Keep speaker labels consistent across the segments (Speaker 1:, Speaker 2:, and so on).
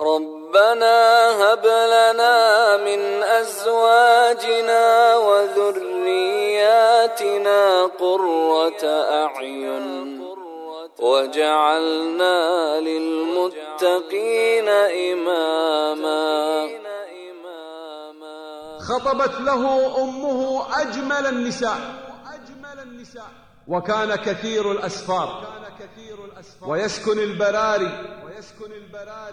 Speaker 1: ربنا هب لنا من أزواجنا وذرياتنا قرة أعين وجعلنا للمتقين إماما.
Speaker 2: خطبت له أمه أجمل النساء وكان كثير الأسفار ويسكن البراري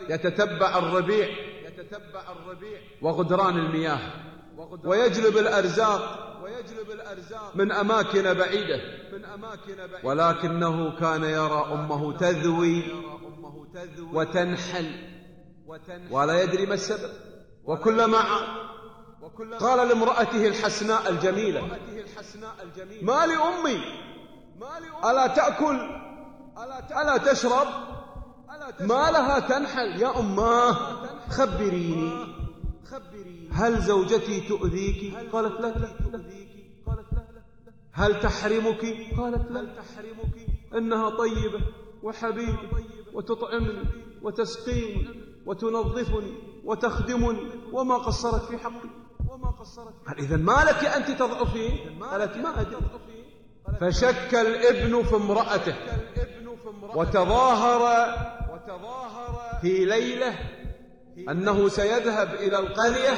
Speaker 2: يتتبع الربيع وغدران المياه ويجلب الأرزاق من أماكن بعيدة. ولكنه كان يرى أمه تذوي وتنحل. ولا يدري ما السبب. وكلما قال لامرأته الحسناء الجميلة. ما لأمي. ألا تأكل. ألا تشرب. ما لها تنحل يا أماه خبريني. هل زوجتي تؤذيك؟ قالت لا. هل تحرمك؟ قالت لا. إنها طيبة وحبيبة وتطعمني وتسقيني وتنظفني وتخدمني وما قصرت في حقي. قال إذا ما لك أنت تضعفين؟ قالت ما أدري. فشك الابن في امرأته وتظاهر في ليلة أنه سيذهب إلى القرية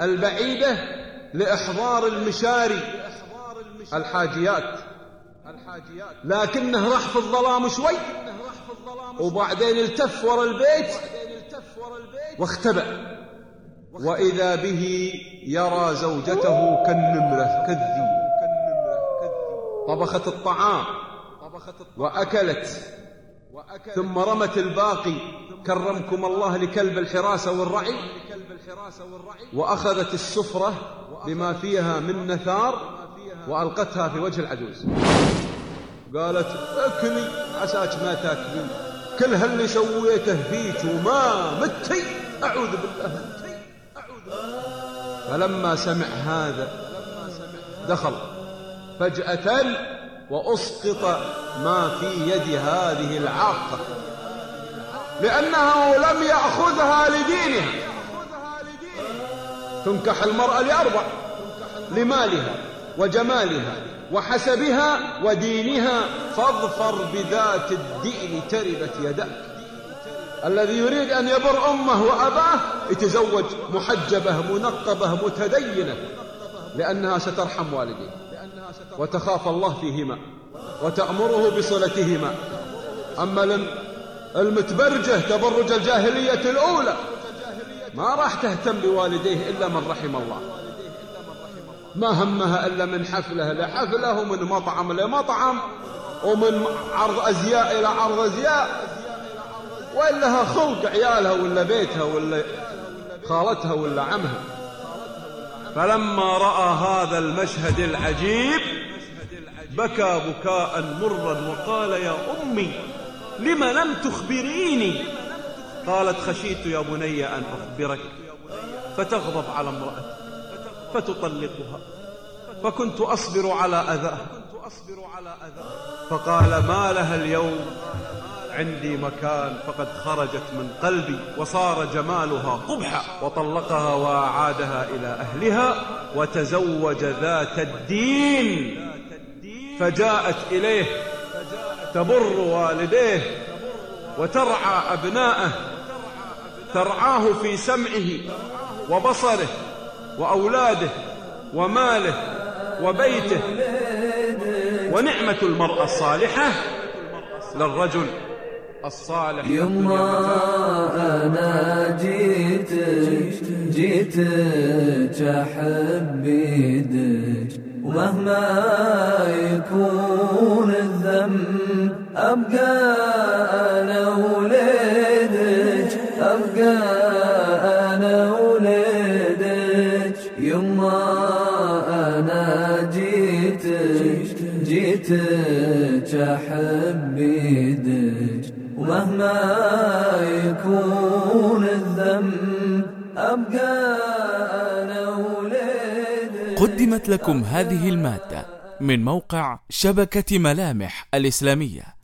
Speaker 2: البعيدة لإحضار المشاري الحاجيات. لكنه راح في الظلام شوي. وبعدين التف ورا البيت واختبأ. وإذا به يرى زوجته كالنمرة كالذي. طبخت الطعام وأكلت. ثم رمت الباقي كرمكم الله لكلب الحراسة والرعي وأخذت السفرة بما فيها من نثار وألقتها في وجه العجوز. قالت اكلي عساك ما تاكلين. كل هاللي سويته فيك وما متي. أعوذ بالله. فلما سمع هذا دخل فجأة وأسقط ما في يد هذه العاقة لأنه لم يأخذها لدينها. تنكح المرأة لأربع لمالها وجمالها وحسبها ودينها فاظفر بذات الدين تربت يداك الذي يريد أن يبر أمه وأباه يتزوج محجبة منقبة متدينة لأنها سترحم والديه وتخاف الله فيهما وتأمره بصلتهما. أما المتبرجة تبرج الجاهلية الأولى. ما راح تهتم بوالديه إلا من رحم الله. ما همها إلا من حفلة لحفلة ومن مطعم لمطعم ومن عرض أزياء إلى عرض أزياء. وإلا خلق عيالها ولا بيتها ولا خالتها ولا عمها. فلما رأى هذا المشهد العجيب بكى بكاء مرا وقال يا أمي لم لم تخبريني؟ قالت خشيت يا بني أن أخبرك فتغضب على امرأتي فتطلقها فكنت أصبر على أذاها فقال ما لها اليوم؟ عندي مكان فقد خرجت من قلبي وصار جمالها قبحا وطلقها وأعادها إلى أهلها وتزوج ذات الدين. فجاءت إليه تبر والديه وترعى أبناءه. ترعاه في سمعه وبصره وأولاده وماله وبيته. ونعمة المرأة الصالحة للرجل. الصالح
Speaker 1: يما أنا جيتك جيتك أحب يدك ومهما يكون الذنب أبقى أنا وليدك أبقى أنا وليدك يما أنا جيتك جيتك أحب يدك ومهما يكون الذنب أبقى أنا وليدك
Speaker 3: قدمت لكم هذه المادة من موقع شبكة ملامح الإسلامية.